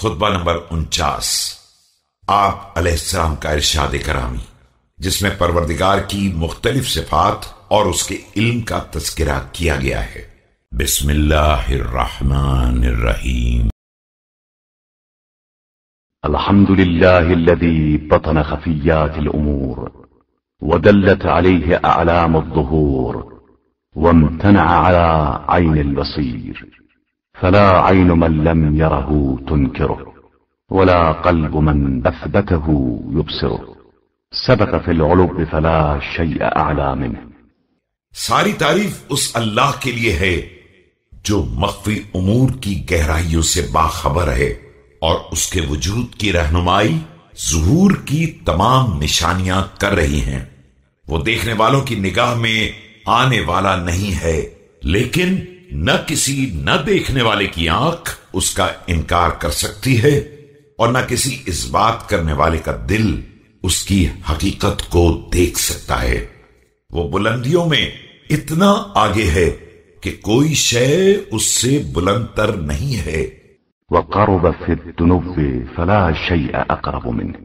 خطبہ نمبر انچاس۔ آپ علیہ السلام کا ارشاد کرامی، جس میں پروردگار کی مختلف صفات اور اس کے علم کا تذکرہ کیا گیا ہے۔ بسم اللہ الرحمن الرحیم۔ الحمد لله الذي بطن خفيات الأمور ودلت عليه أعلام الظهور وامتنع على عين البصير فلا عين من لم يره تنكره، ولا قلب من أثبته يبصره. سبق في العلوب فلا شيء أعلى منه. ساری تعریف اس اللہ کے لیے ہے جو مخفی امور کی گہرائیوں سے باخبر ہے اور اس کے وجود کی رہنمائی ظہور کی تمام نشانیاں کر رہی ہیں۔ وہ دیکھنے والوں کی نگاہ میں آنے والا نہیں ہے، لیکن نہ کسی نہ دیکھنے والے کی آنکھ اس کا انکار کر سکتی ہے اور نہ کسی اس بات کرنے والے کا دل اس کی حقیقت کو دیکھ سکتا ہے۔ وہ بلندیوں میں اتنا آگے ہے کہ کوئی شے اس سے بلند تر نہیں ہے۔ وقرب في الذنوب فلا شيء أقرب منه۔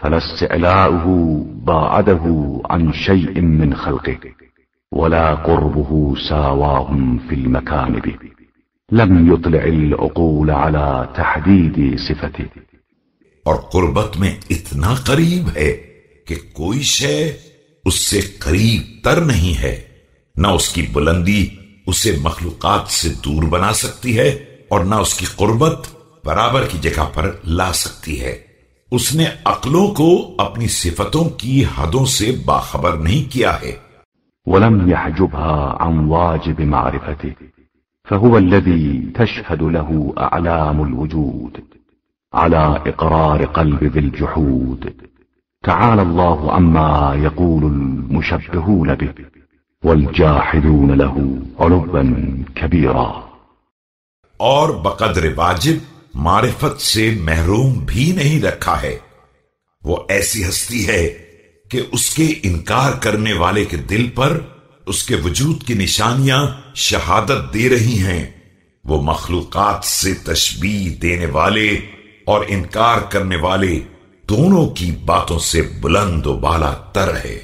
فلا استعلاؤه باعده عن شيء من خلقه۔ ولا قربه ساواهم في المكان به. لم يطلع العقول على تحديد صفته. اور قربت میں اتنا قریب ہے کہ کوئی شے اس سے قریب تر نہیں ہے، نہ اس کی بلندی اسے مخلوقات سے دور بنا سکتی ہے اور نہ اس کی قربت برابر کی جگہ پر لا سکتی ہے۔ اس نے عقلوں کو اپنی صفتوں کی حدوں سے باخبر نہیں کیا ہے۔ ولم يحجبها عن واجب معرفته، فهو الذي تشهد له أعلام الوجود، على إقرار قلب ذي الجحود. تعالى الله عما يقول المشبهون به، والجاحدون له علبا كبيرا. اور بقدر واجب معرفت سے محروم بھی نہیں رکھا ہے۔ وہ ایسی ہستی ہے کہ اس کے انکار کرنے والے کے دل پر اس کے وجود کی نشانیاں شہادت دے رہی ہیں۔ وہ مخلوقات سے تشبیح دینے والے اور انکار کرنے والے دونوں کی باتوں سے بلند و بالا تر ہے۔